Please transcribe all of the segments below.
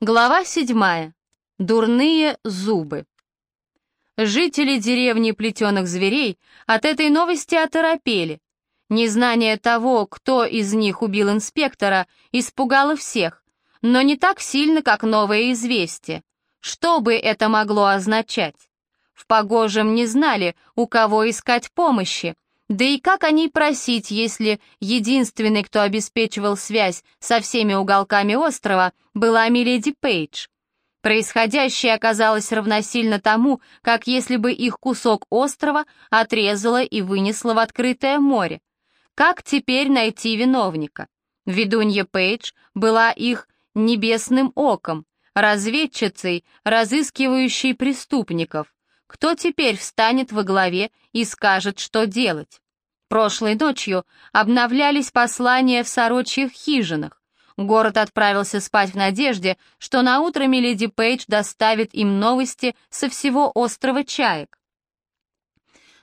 Глава седьмая. Дурные зубы. Жители деревни плетеных зверей от этой новости оторопели. Незнание того, кто из них убил инспектора, испугало всех, но не так сильно, как новое известие. Что бы это могло означать? В Погожем не знали, у кого искать помощи, да и как о ней просить, если единственный, кто обеспечивал связь со всеми уголками острова, была Миледи Пейдж? Происходящее оказалось равносильно тому, как если бы их кусок острова отрезало и вынесло в открытое море. Как теперь найти виновника? Ведунья Пейдж была их небесным оком, разведчицей, разыскивающей преступников. Кто теперь встанет во главе и скажет, что делать? Прошлой ночью обновлялись послания в сорочьих хижинах. Город отправился спать в надежде, что на утро Миледи Пейдж доставит им новости со всего острова Чаек.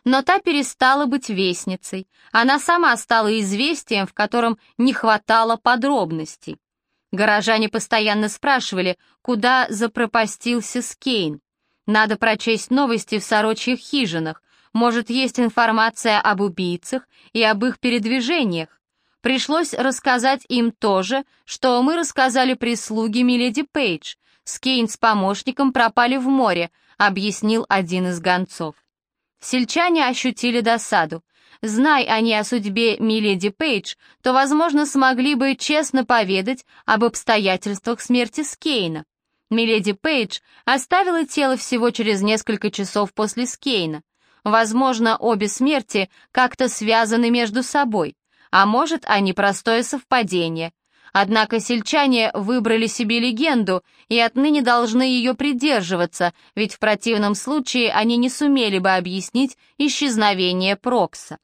Но та перестала быть вестницей. Она сама стала известием, в котором не хватало подробностей. Горожане постоянно спрашивали, куда запропастился Скейн. Надо прочесть новости в сорочьих хижинах. Может, есть информация об убийцах и об их передвижениях. Пришлось рассказать им то же, что мы рассказали прислуге Миледи Пейдж. Скейн с помощником пропали в море, объяснил один из гонцов. Сельчане ощутили досаду. Знай они о судьбе Миледи Пейдж, то, возможно, смогли бы честно поведать об обстоятельствах смерти Скейна. Миледи Пейдж оставила тело всего через несколько часов после Скейна. Возможно, обе смерти как-то связаны между собой, а может, они простое совпадение. Однако сельчане выбрали себе легенду и отныне должны ее придерживаться, ведь в противном случае они не сумели бы объяснить исчезновение Прокса.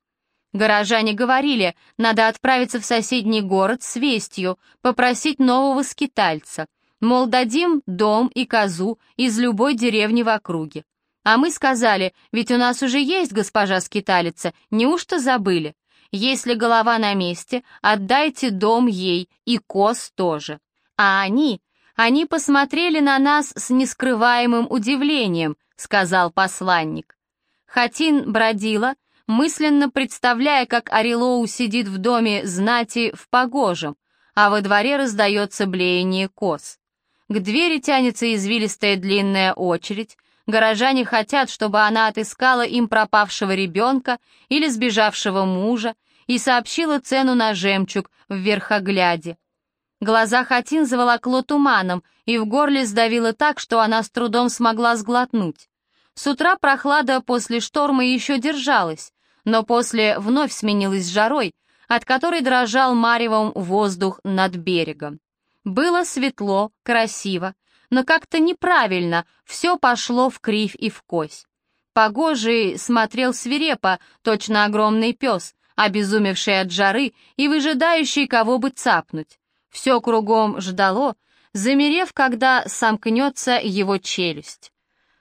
Горожане говорили, надо отправиться в соседний город с вестью, попросить нового скитальца — Мол, дадим дом и козу из любой деревни в округе. А мы сказали, ведь у нас уже есть госпожа скиталица, неужто забыли? Если голова на месте, отдайте дом ей и коз тоже. А они, они посмотрели на нас с нескрываемым удивлением, сказал посланник. Хатин бродила, мысленно представляя, как Орелоу сидит в доме знати в погожем, а во дворе раздается блеяние коз. К двери тянется извилистая длинная очередь. Горожане хотят, чтобы она отыскала им пропавшего ребенка или сбежавшего мужа и сообщила цену на жемчуг в верхогляде. Глаза Хатин заволокло туманом, и в горле сдавило так, что она с трудом смогла сглотнуть. С утра прохлада после шторма еще держалась, но после вновь сменилась жарой, от которой дрожал маревом воздух над берегом. Было светло, красиво, но как-то неправильно, все пошло в кривь и в кось. Погожий смотрел свирепо, точно огромный пес, обезумевший от жары и выжидающий, кого бы цапнуть. Все кругом ждало, замерев, когда сомкнется его челюсть.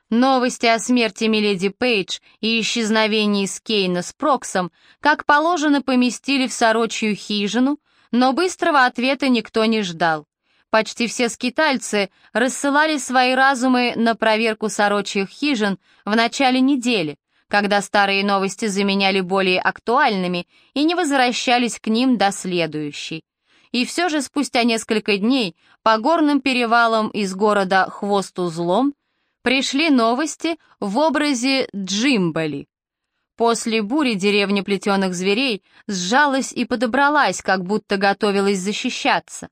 Новости о смерти Миледи Пейдж и исчезновении Скейна с Проксом, как положено, поместили в сорочью хижину, но быстрого ответа никто не ждал. Почти все скитальцы рассылали свои разумы на проверку сорочьих хижин в начале недели, когда старые новости заменяли более актуальными и не возвращались к ним до следующей. И все же спустя несколько дней по горным перевалам из города Хвост-Узлом пришли новости в образе Джимбали. После бури деревня плетеных зверей сжалась и подобралась, как будто готовилась защищаться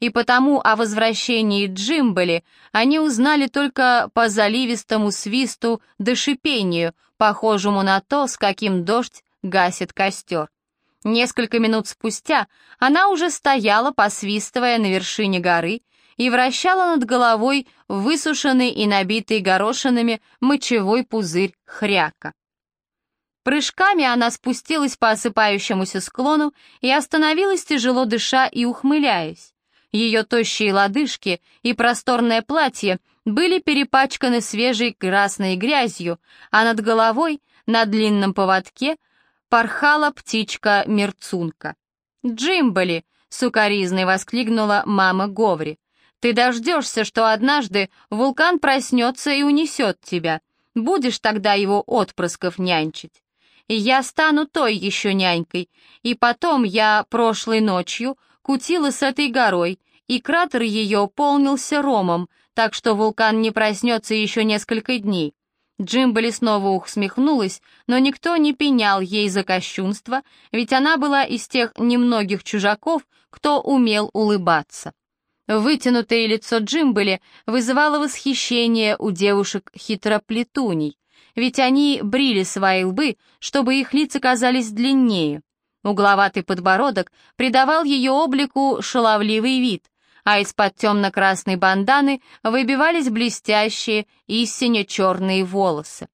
и потому о возвращении Джимбали они узнали только по заливистому свисту да шипению, похожему на то, с каким дождь гасит костер. Несколько минут спустя она уже стояла, посвистывая на вершине горы, и вращала над головой высушенный и набитый горошинами мочевой пузырь хряка. Прыжками она спустилась по осыпающемуся склону и остановилась, тяжело дыша и ухмыляясь. Ее тощие лодыжки и просторное платье были перепачканы свежей красной грязью, а над головой, на длинном поводке, порхала птичка-мерцунка. «Джимбали!» — сукоризной воскликнула мама Говри. Ты дождешься, что однажды вулкан проснется и унесет тебя. Будешь тогда его отпрысков нянчить. И я стану той еще нянькой. И потом я прошлой ночью кутила с этой горой, и кратер ее полнился ромом, так что вулкан не проснется еще несколько дней. Джимбали снова усмехнулась, но никто не пенял ей за кощунство, ведь она была из тех немногих чужаков, кто умел улыбаться. Вытянутое лицо Джимбали вызывало восхищение у девушек хитроплетуней, ведь они брили свои лбы, чтобы их лица казались длиннее. Угловатый подбородок придавал ее облику шаловливый вид, а из-под темно-красной банданы выбивались блестящие и сине-черные волосы.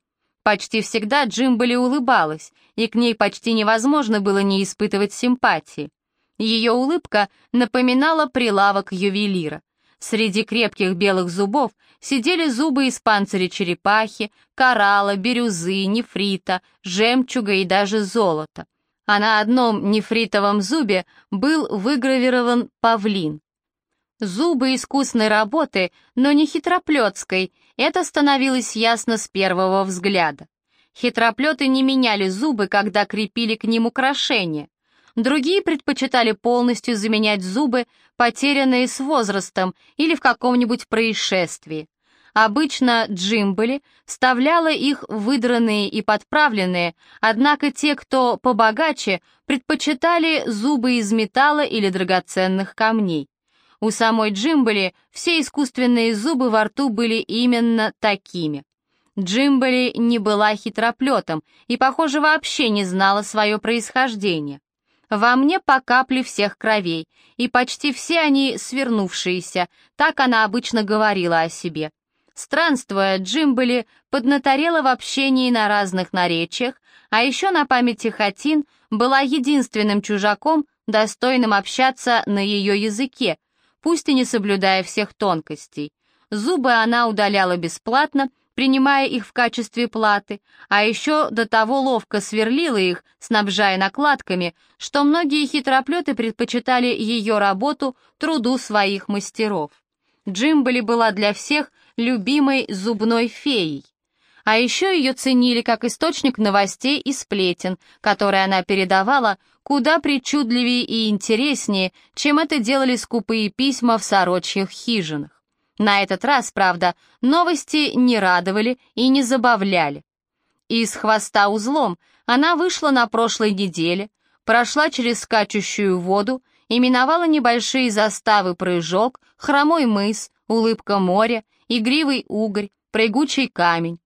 Почти всегда Джимбали улыбалась, и к ней почти невозможно было не испытывать симпатии. Ее улыбка напоминала прилавок ювелира. Среди крепких белых зубов сидели зубы из панциря черепахи, коралла, бирюзы, нефрита, жемчуга и даже золота. А на одном нефритовом зубе был выгравирован павлин. Зубы искусной работы, но не хитроплетской, это становилось ясно с первого взгляда. Хитроплеты не меняли зубы, когда крепили к ним украшения. Другие предпочитали полностью заменять зубы, потерянные с возрастом или в каком-нибудь происшествии. Обычно Джимбели вставляла их выдранные и подправленные, однако те, кто побогаче, предпочитали зубы из металла или драгоценных камней. У самой Джимбали все искусственные зубы во рту были именно такими. Джимбали не была хитроплетом и, похоже, вообще не знала свое происхождение. Во мне по капле всех кровей, и почти все они свернувшиеся, так она обычно говорила о себе. Странствуя, Джимбали поднаторела в общении на разных наречиях, а еще на памяти Хатин была единственным чужаком, достойным общаться на ее языке, пусть и не соблюдая всех тонкостей. Зубы она удаляла бесплатно, принимая их в качестве платы, а еще до того ловко сверлила их, снабжая накладками, что многие хитроплеты предпочитали ее работу труду своих мастеров. Джимбали была для всех любимой зубной феей. А еще ее ценили как источник новостей и сплетен, которые она передавала куда причудливее и интереснее, чем это делали скупые письма в сорочьих хижинах. На этот раз, правда, новости не радовали и не забавляли. Из хвоста узлом она вышла на прошлой неделе, прошла через скачущую воду и миновала небольшие заставы прыжок, хромой мыс, улыбка моря, игривый угорь, прыгучий камень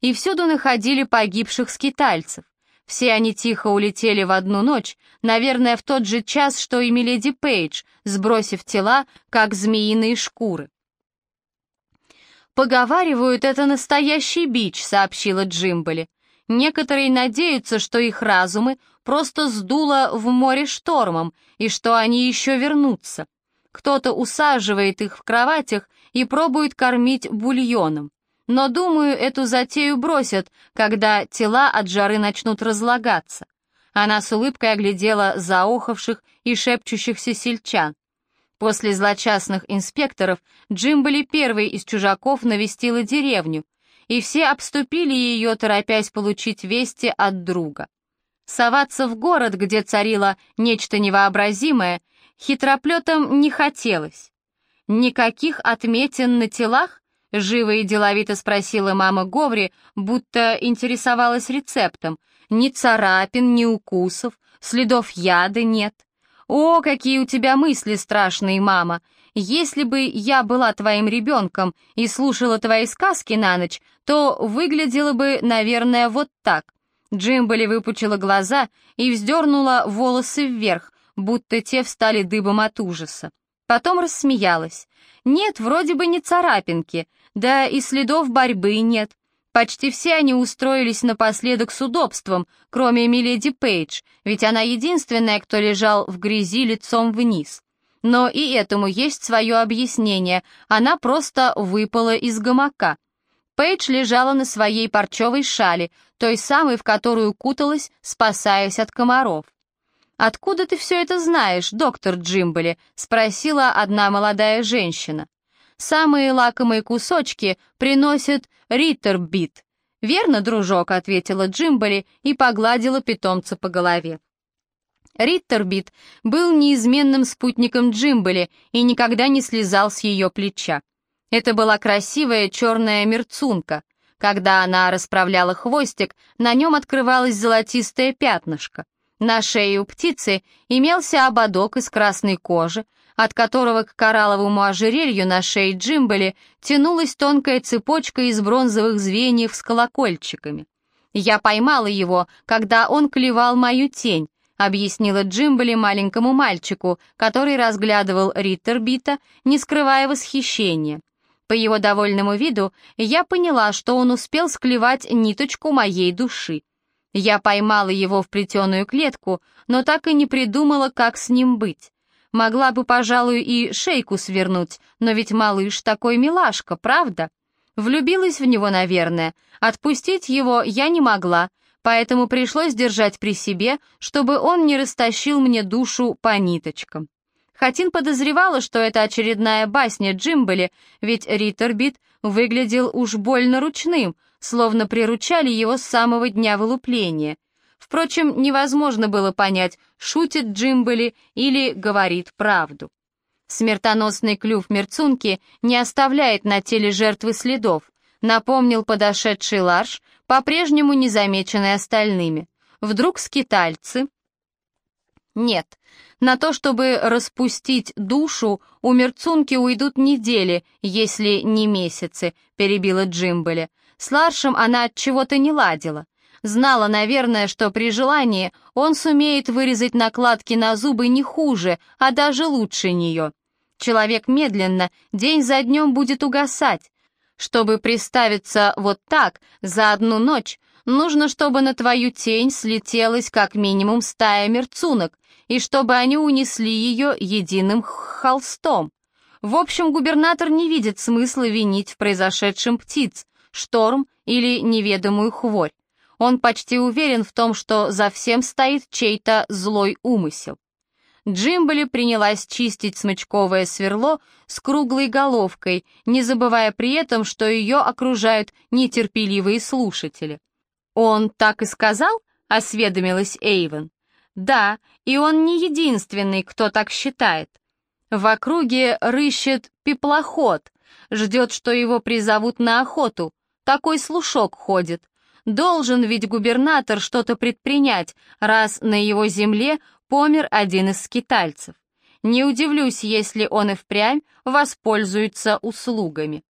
и всюду находили погибших скитальцев. Все они тихо улетели в одну ночь, наверное, в тот же час, что и Миледи Пейдж, сбросив тела, как змеиные шкуры. «Поговаривают, это настоящий бич», — сообщила Джимбали. «Некоторые надеются, что их разумы просто сдуло в море штормом, и что они еще вернутся. Кто-то усаживает их в кроватях и пробует кормить бульоном. Но, думаю, эту затею бросят, когда тела от жары начнут разлагаться. Она с улыбкой оглядела заохавших и шепчущихся сельчан. После злочастных инспекторов Джимбали первый из чужаков навестила деревню, и все обступили ее, торопясь получить вести от друга. Соваться в город, где царило нечто невообразимое, хитроплетам не хотелось. Никаких отметин на телах? Живо и деловито спросила мама Говри, будто интересовалась рецептом. Ни царапин, ни укусов, следов яда нет. «О, какие у тебя мысли страшные, мама! Если бы я была твоим ребенком и слушала твои сказки на ночь, то выглядела бы, наверное, вот так». Джимбали выпучила глаза и вздернула волосы вверх, будто те встали дыбом от ужаса. Потом рассмеялась. «Нет, вроде бы не царапинки, да и следов борьбы нет. Почти все они устроились напоследок с удобством, кроме Миледи Пейдж, ведь она единственная, кто лежал в грязи лицом вниз. Но и этому есть свое объяснение, она просто выпала из гамака. Пейдж лежала на своей парчевой шале, той самой, в которую куталась, спасаясь от комаров. «Откуда ты все это знаешь, доктор Джимбали?» — спросила одна молодая женщина. самые лакомые кусочки приносит Риттербит. «Верно, дружок», — ответила Джимбали и погладила питомца по голове. Риттербит был неизменным спутником Джимбали и никогда не слезал с ее плеча. Это была красивая черная мерцунка. Когда она расправляла хвостик, на нем открывалось золотистое пятнышко. На шее у птицы имелся ободок из красной кожи, от которого к коралловому ожерелью на шее Джимбали тянулась тонкая цепочка из бронзовых звеньев с колокольчиками. «Я поймала его, когда он клевал мою тень», объяснила Джимбали маленькому мальчику, который разглядывал Риттербита, не скрывая восхищения. По его довольному виду я поняла, что он успел склевать ниточку моей души. Я поймала его в плетеную клетку, но так и не придумала, как с ним быть. Могла бы, пожалуй, и шейку свернуть, но ведь малыш такой милашка, правда? Влюбилась в него, наверное. Отпустить его я не могла, поэтому пришлось держать при себе, чтобы он не растащил мне душу по ниточкам. Хатин подозревала, что это очередная басня Джимбали, ведь Риттербит выглядел уж больно ручным, словно приручали его с самого дня вылупления — Впрочем, невозможно было понять, шутит Джимбели или говорит правду. Смертоносный клюв мерцунки не оставляет на теле жертвы следов, напомнил подошедший Ларш, по-прежнему не замеченный остальными. Вдруг скитальцы... Нет, на то, чтобы распустить душу, у мерцунки уйдут недели, если не месяцы, перебила Джимбели. С Ларшем она от чего-то не ладила. Знала, наверное, что при желании он сумеет вырезать накладки на зубы не хуже, а даже лучше нее. Человек медленно, день за днем будет угасать. Чтобы приставиться вот так, за одну ночь, нужно, чтобы на твою тень слетелась как минимум стая мерцунок, и чтобы они унесли ее единым холстом. В общем, губернатор не видит смысла винить в произошедшем птиц, шторм или неведомую хворь. Он почти уверен в том, что за всем стоит чей-то злой умысел. Джимбали принялась чистить смычковое сверло с круглой головкой, не забывая при этом, что ее окружают нетерпеливые слушатели. «Он так и сказал?» — осведомилась Эйвен. «Да, и он не единственный, кто так считает. В округе рыщет пеплоход, ждет, что его призовут на охоту. Такой слушок ходит. Должен ведь губернатор что-то предпринять, раз на его земле помер один из скитальцев. Не удивлюсь, если он и впрямь воспользуется услугами.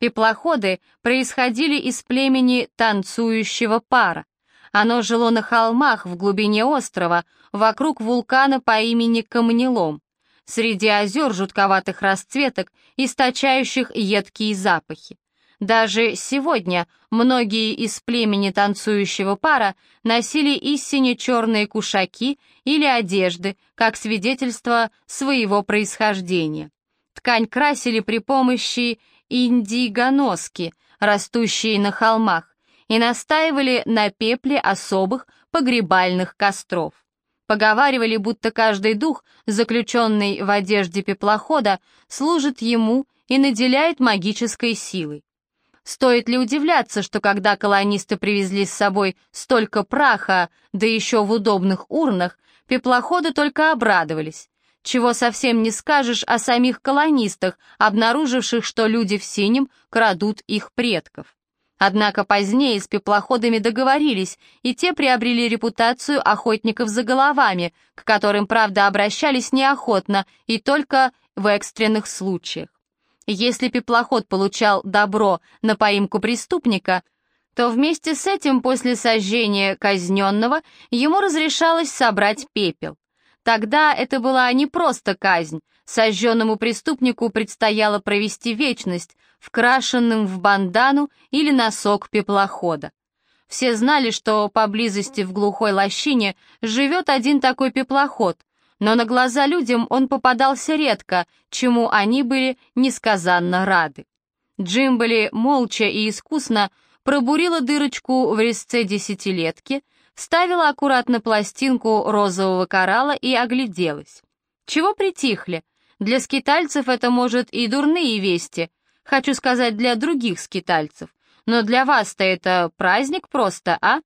Пеплоходы происходили из племени танцующего пара. Оно жило на холмах в глубине острова, вокруг вулкана по имени Камнелом, среди озер жутковатых расцветок, источающих едкие запахи. Даже сегодня многие из племени танцующего пара носили истине черные кушаки или одежды, как свидетельство своего происхождения. Ткань красили при помощи индигоноски, растущей на холмах, и настаивали на пепле особых погребальных костров. Поговаривали, будто каждый дух, заключенный в одежде пеплохода, служит ему и наделяет магической силой. Стоит ли удивляться, что когда колонисты привезли с собой столько праха, да еще в удобных урнах, пеплоходы только обрадовались. Чего совсем не скажешь о самих колонистах, обнаруживших, что люди в синем крадут их предков. Однако позднее с пеплоходами договорились, и те приобрели репутацию охотников за головами, к которым, правда, обращались неохотно и только в экстренных случаях. Если пеплоход получал добро на поимку преступника, то вместе с этим после сожжения казненного ему разрешалось собрать пепел. Тогда это была не просто казнь, сожженному преступнику предстояло провести вечность, вкрашенным в бандану или носок пеплохода. Все знали, что поблизости в глухой лощине живет один такой пеплоход, но на глаза людям он попадался редко, чему они были несказанно рады. Джимбали молча и искусно пробурила дырочку в резце десятилетки, вставила аккуратно пластинку розового коралла и огляделась. Чего притихли? Для скитальцев это, может, и дурные вести, Хочу сказать, для других скитальцев. Но для вас-то это праздник просто, а?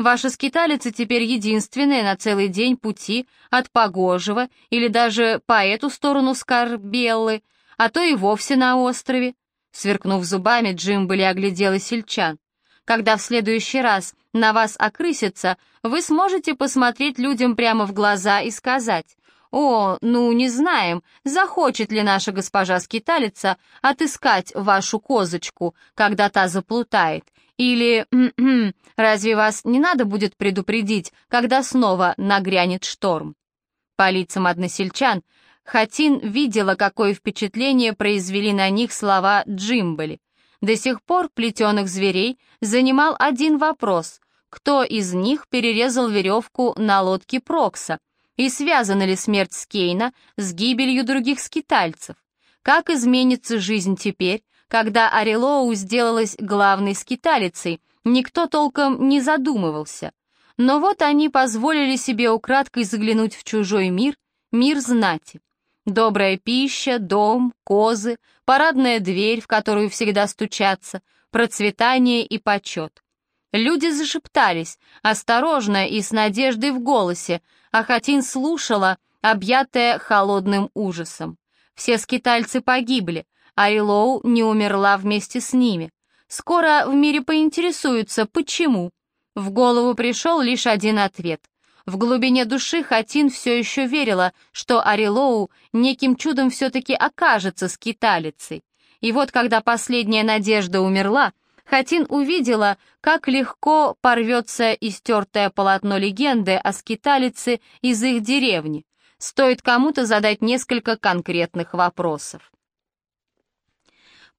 Ваша скиталица теперь единственная на целый день пути от Погожего или даже по эту сторону Скарбеллы, а то и вовсе на острове. Сверкнув зубами, Джимбали оглядела сельчан. Когда в следующий раз на вас окрысится, вы сможете посмотреть людям прямо в глаза и сказать, «О, ну, не знаем, захочет ли наша госпожа-скиталица отыскать вашу козочку, когда та заплутает, или «М-м, разве вас не надо будет предупредить, когда снова нагрянет шторм?» По лицам односельчан Хатин видела, какое впечатление произвели на них слова Джимбали. До сих пор плетеных зверей занимал один вопрос — кто из них перерезал веревку на лодке Прокса, и связана ли смерть Скейна с гибелью других скитальцев? Как изменится жизнь теперь, когда Арилоу сделалась главной скиталицей, никто толком не задумывался. Но вот они позволили себе украдкой заглянуть в чужой мир, мир знати. Добрая пища, дом, козы, парадная дверь, в которую всегда стучатся, процветание и почет. Люди зашептались, осторожно и с надеждой в голосе, а Хатин слушала, объятая холодным ужасом. Все скитальцы погибли, Айлоу не умерла вместе с ними. Скоро в мире поинтересуются, почему. В голову пришел лишь один ответ. В глубине души Хатин все еще верила, что Арилоу неким чудом все-таки окажется скиталицей. И вот когда последняя надежда умерла, Хатин увидела, как легко порвется истертое полотно легенды о скиталице из их деревни. Стоит кому-то задать несколько конкретных вопросов.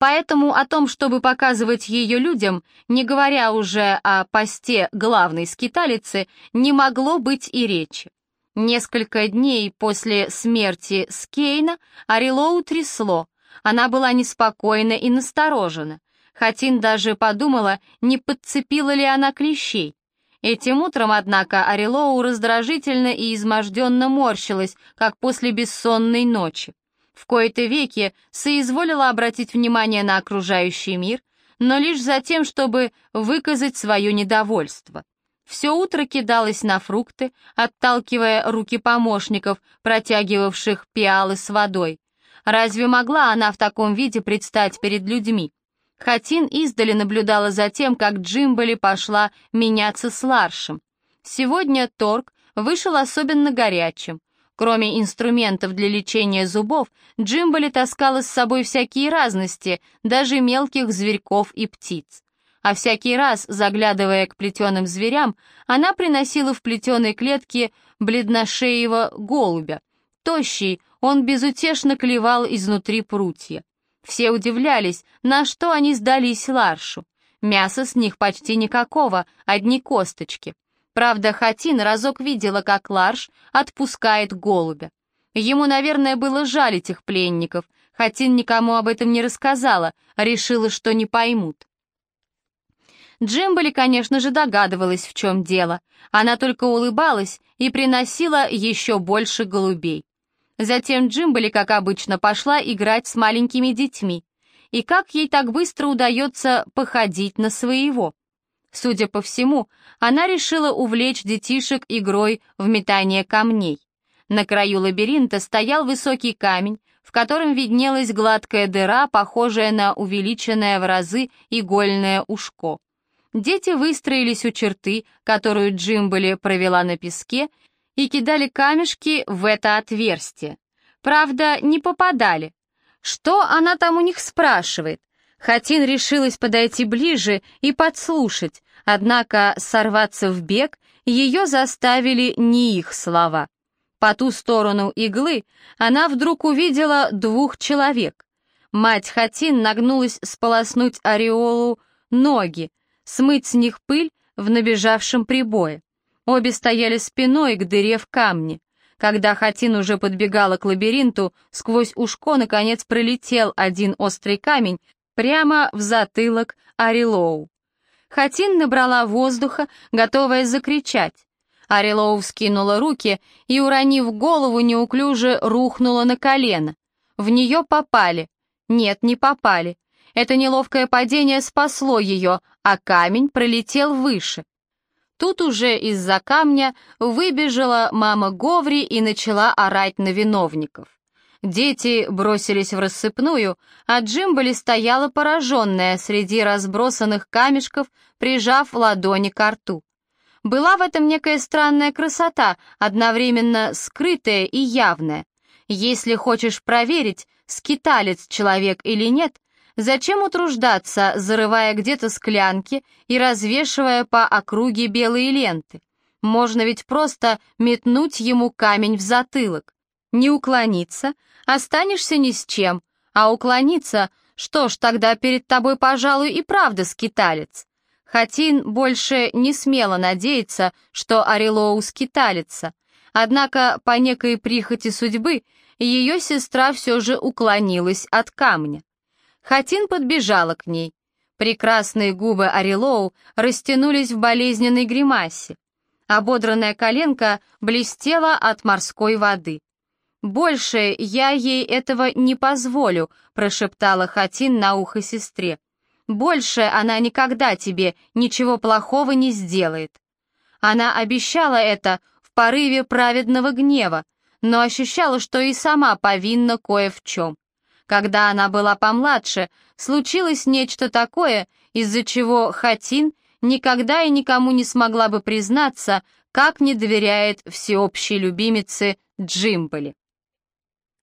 Поэтому о том, чтобы показывать ее людям, не говоря уже о посте главной скиталицы, не могло быть и речи. Несколько дней после смерти Скейна Арилоу трясло. Она была неспокойна и насторожена. Хатин даже подумала, не подцепила ли она клещей. Этим утром, однако, Арилоу раздражительно и изможденно морщилась, как после бессонной ночи в кои-то веки соизволила обратить внимание на окружающий мир, но лишь за тем, чтобы выказать свое недовольство. Все утро кидалась на фрукты, отталкивая руки помощников, протягивавших пиалы с водой. Разве могла она в таком виде предстать перед людьми? Хатин издали наблюдала за тем, как Джимбали пошла меняться с Ларшем. Сегодня торг вышел особенно горячим. Кроме инструментов для лечения зубов, Джимбали таскала с собой всякие разности, даже мелких зверьков и птиц. А всякий раз, заглядывая к плетеным зверям, она приносила в плетеной клетке бледношеего голубя. Тощий, он безутешно клевал изнутри прутья. Все удивлялись, на что они сдались Ларшу. Мяса с них почти никакого, одни косточки. Правда, Хатин разок видела, как Ларш отпускает голубя. Ему, наверное, было жаль этих пленников. Хатин никому об этом не рассказала, решила, что не поймут. Джимбали, конечно же, догадывалась, в чем дело. Она только улыбалась и приносила еще больше голубей. Затем Джимбали, как обычно, пошла играть с маленькими детьми. И как ей так быстро удается походить на своего? Судя по всему, она решила увлечь детишек игрой в метание камней. На краю лабиринта стоял высокий камень, в котором виднелась гладкая дыра, похожая на увеличенное в разы игольное ушко. Дети выстроились у черты, которую Джимбали провела на песке, и кидали камешки в это отверстие. Правда, не попадали. Что она там у них спрашивает? Хатин решилась подойти ближе и подслушать, однако сорваться в бег ее заставили не их слова. По ту сторону иглы она вдруг увидела двух человек. Мать Хатин нагнулась сполоснуть ореолу ноги, смыть с них пыль в набежавшем прибое. Обе стояли спиной к дыре в камне. Когда Хатин уже подбегала к лабиринту, сквозь ушко наконец пролетел один острый камень, прямо в затылок Арилоу. Хатин набрала воздуха, готовая закричать. Арилоу вскинула руки и, уронив голову, неуклюже рухнула на колено. В нее попали. Нет, не попали. Это неловкое падение спасло ее, а камень пролетел выше. Тут уже из-за камня выбежала мама Говри и начала орать на виновников. Дети бросились в рассыпную, а Джимбали стояла пораженная среди разбросанных камешков, прижав ладони к рту. Была в этом некая странная красота, одновременно скрытая и явная. Если хочешь проверить, скиталец человек или нет, зачем утруждаться, зарывая где-то склянки и развешивая по округе белые ленты? Можно ведь просто метнуть ему камень в затылок. Не уклониться, останешься ни с чем, а уклониться, что ж, тогда перед тобой, пожалуй, и правда скиталец. Хатин больше не смело надеяться, что Орелоу скиталится, однако по некой прихоти судьбы ее сестра все же уклонилась от камня. Хатин подбежала к ней. Прекрасные губы Орелоу растянулись в болезненной гримасе. Ободранная коленка блестела от морской воды. «Больше я ей этого не позволю», — прошептала Хатин на ухо сестре. «Больше она никогда тебе ничего плохого не сделает». Она обещала это в порыве праведного гнева, но ощущала, что и сама повинна кое в чем. Когда она была помладше, случилось нечто такое, из-за чего Хатин никогда и никому не смогла бы признаться, как не доверяет всеобщей любимице Джимбали.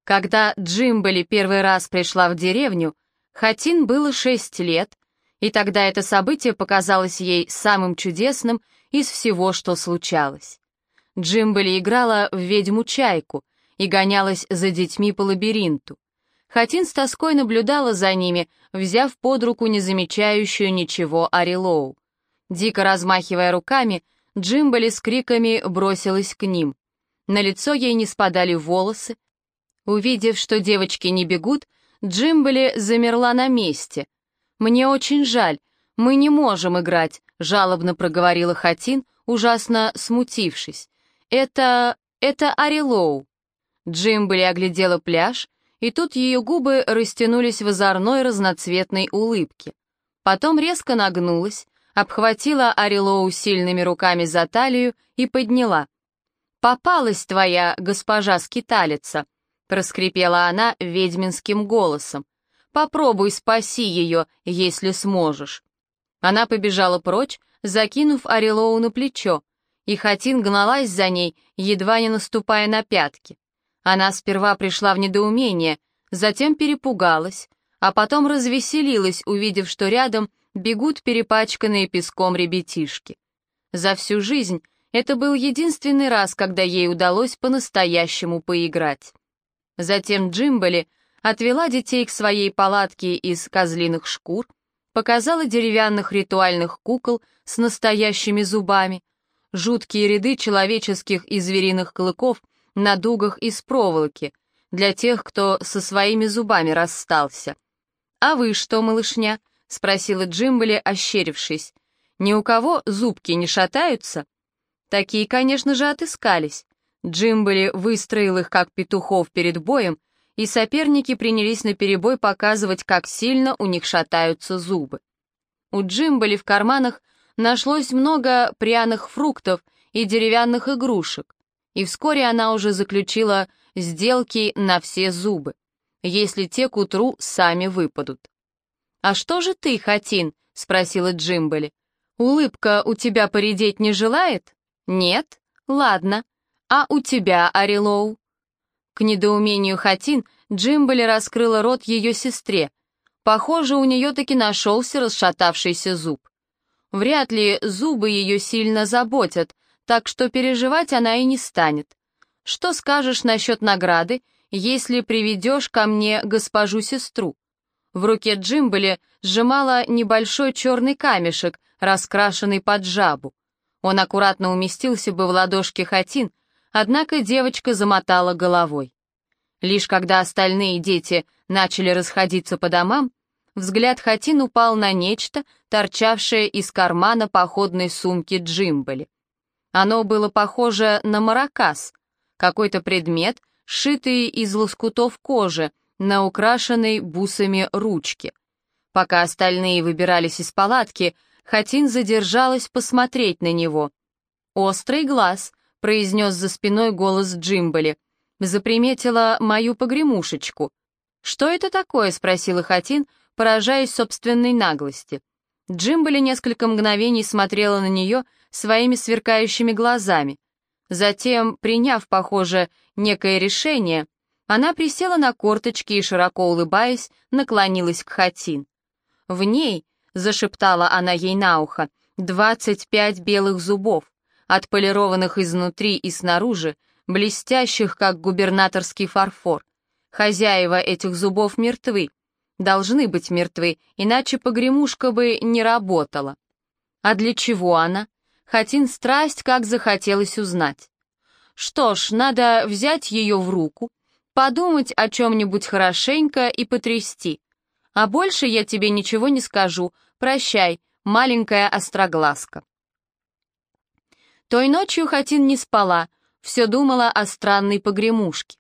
Когда Джимбали первый раз пришла в деревню, Хатин было шесть лет, и тогда это событие показалось ей самым чудесным из всего, что случалось. Джимбали играла в ведьму-чайку и гонялась за детьми по лабиринту. Хатин с тоской наблюдала за ними, взяв под руку незамечающую ничего Арилоу. Дико размахивая руками, Джимбали с криками бросилась к ним. На лицо ей не спадали волосы, Увидев, что девочки не бегут, Джимбали замерла на месте. «Мне очень жаль, мы не можем играть», — жалобно проговорила Хатин, ужасно смутившись. «Это... это Арилоу». Джимбали оглядела пляж, и тут ее губы растянулись в озорной разноцветной улыбке. Потом резко нагнулась, обхватила Арилоу сильными руками за талию и подняла. «Попалась твоя госпожа-скиталица», проскрипела она ведьминским голосом. «Попробуй спаси ее, если сможешь». Она побежала прочь, закинув Орелоу на плечо, и Хатин гналась за ней, едва не наступая на пятки. Она сперва пришла в недоумение, затем перепугалась, а потом развеселилась, увидев, что рядом бегут перепачканные песком ребятишки. За всю жизнь это был единственный раз, когда ей удалось по-настоящему поиграть. Затем Джимбали отвела детей к своей палатке из козлиных шкур, показала деревянных ритуальных кукол с настоящими зубами, жуткие ряды человеческих и звериных клыков на дугах из проволоки для тех, кто со своими зубами расстался. «А вы что, малышня?» — спросила Джимбали, ощерившись. «Ни у кого зубки не шатаются?» Такие, конечно же, отыскались. Джимбали выстроил их как петухов перед боем, и соперники принялись наперебой показывать, как сильно у них шатаются зубы. У Джимбали в карманах нашлось много пряных фруктов и деревянных игрушек, и вскоре она уже заключила сделки на все зубы, если те к утру сами выпадут. «А что же ты, Хатин?» — спросила Джимбали. «Улыбка у тебя поредеть не желает?» «Нет? Ладно. «А у тебя, Арилоу?» К недоумению Хатин Джимбали раскрыла рот ее сестре. Похоже, у нее таки нашелся расшатавшийся зуб. Вряд ли зубы ее сильно заботят, так что переживать она и не станет. Что скажешь насчет награды, если приведешь ко мне госпожу-сестру? В руке Джимбали сжимала небольшой черный камешек, раскрашенный под жабу. Он аккуратно уместился бы в ладошке Хатин, Однако девочка замотала головой. Лишь когда остальные дети начали расходиться по домам, взгляд Хатин упал на нечто, торчавшее из кармана походной сумки Джимбали. Оно было похоже на маракас, какой-то предмет, сшитый из лоскутов кожи, на украшенной бусами ручке. Пока остальные выбирались из палатки, Хатин задержалась посмотреть на него. «Острый глаз», — произнес за спиной голос Джимбали. «Заприметила мою погремушечку». «Что это такое?» — спросила Хатин, поражаясь собственной наглости. Джимбали несколько мгновений смотрела на нее своими сверкающими глазами. Затем, приняв, похоже, некое решение, она присела на корточки и, широко улыбаясь, наклонилась к Хатин. В ней, зашептала она ей на ухо, двадцать пять белых зубов, отполированных изнутри и снаружи, блестящих, как губернаторский фарфор. Хозяева этих зубов мертвы, должны быть мертвы, иначе погремушка бы не работала. А для чего она? Хатин страсть как захотелось узнать. Что ж, надо взять ее в руку, подумать о чем-нибудь хорошенько и потрясти. А больше я тебе ничего не скажу. Прощай, маленькая остроглазка. Той ночью Хатин не спала, все думала о странной погремушке.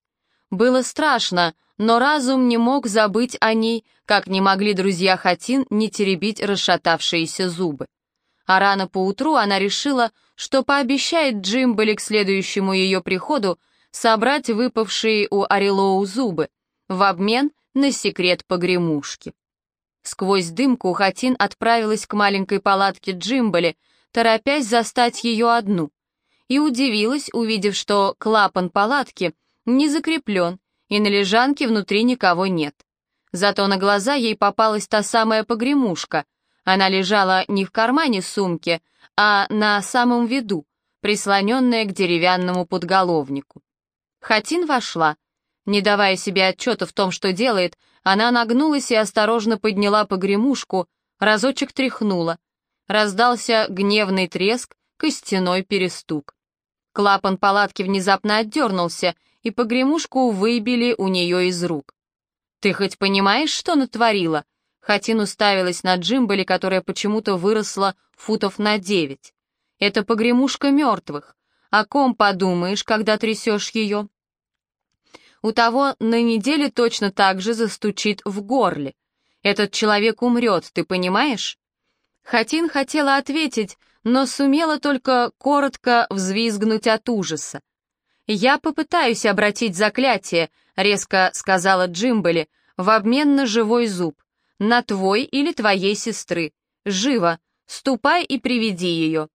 Было страшно, но разум не мог забыть о ней, как не могли друзья Хатин не теребить расшатавшиеся зубы. А рано поутру она решила, что пообещает Джимбали к следующему ее приходу собрать выпавшие у Арилоу зубы в обмен на секрет погремушки. Сквозь дымку Хатин отправилась к маленькой палатке Джимбали, торопясь застать ее одну, и удивилась, увидев, что клапан палатки не закреплен, и на лежанке внутри никого нет. Зато на глаза ей попалась та самая погремушка. Она лежала не в кармане сумки, а на самом виду, прислоненная к деревянному подголовнику. Хатин вошла. Не давая себе отчета в том, что делает, она нагнулась и осторожно подняла погремушку, разочек тряхнула. Раздался гневный треск, костяной перестук. Клапан палатки внезапно отдернулся, и погремушку выбили у нее из рук. «Ты хоть понимаешь, что натворила?» Хатин уставилась на Джимбали, которая почему-то выросла футов на девять. «Это погремушка мертвых. О ком подумаешь, когда трясешь ее?» у того на неделе точно так же застучит в горле. Этот человек умрет, ты понимаешь? Хатин хотела ответить, но сумела только коротко взвизгнуть от ужаса. «Я попытаюсь обратить заклятие», — резко сказала Джимбели, «в обмен на живой зуб, на твой или твоей сестры. Живо, ступай и приведи ее».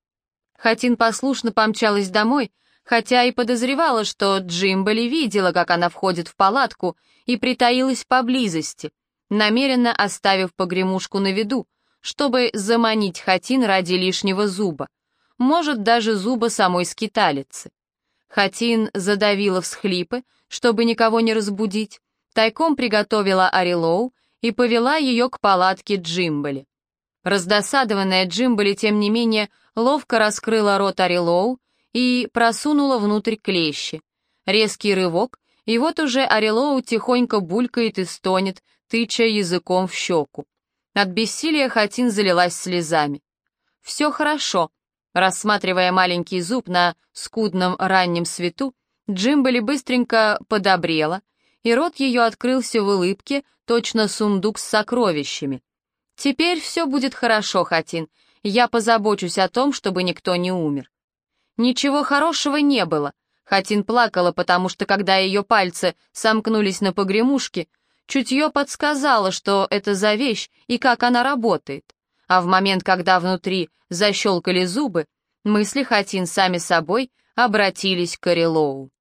Хатин послушно помчалась домой, хотя и подозревала, что Джимбали видела, как она входит в палатку, и притаилась поблизости, намеренно оставив погремушку на виду, чтобы заманить Хатин ради лишнего зуба, может, даже зуба самой скиталицы. Хатин задавила всхлипы, чтобы никого не разбудить, тайком приготовила Арилоу и повела ее к палатке Джимбали. Раздосадованная Джимбали, тем не менее, ловко раскрыла рот Арилоу и просунула внутрь клещи. Резкий рывок, и вот уже Орелоу тихонько булькает и стонет, тыча языком в щеку. От бессилия Хатин залилась слезами. «Все хорошо», рассматривая маленький зуб на скудном раннем свету, Джимбали быстренько подобрела, и рот ее открылся в улыбке, точно сундук с сокровищами. «Теперь все будет хорошо, Хатин. Я позабочусь о том, чтобы никто не умер. Ничего хорошего не было. Хатин плакала, потому что когда ее пальцы сомкнулись на погремушке, чутье подсказало, что это за вещь и как она работает. А в момент, когда внутри защелкали зубы, мысли Хатин сами собой обратились к Орелоу.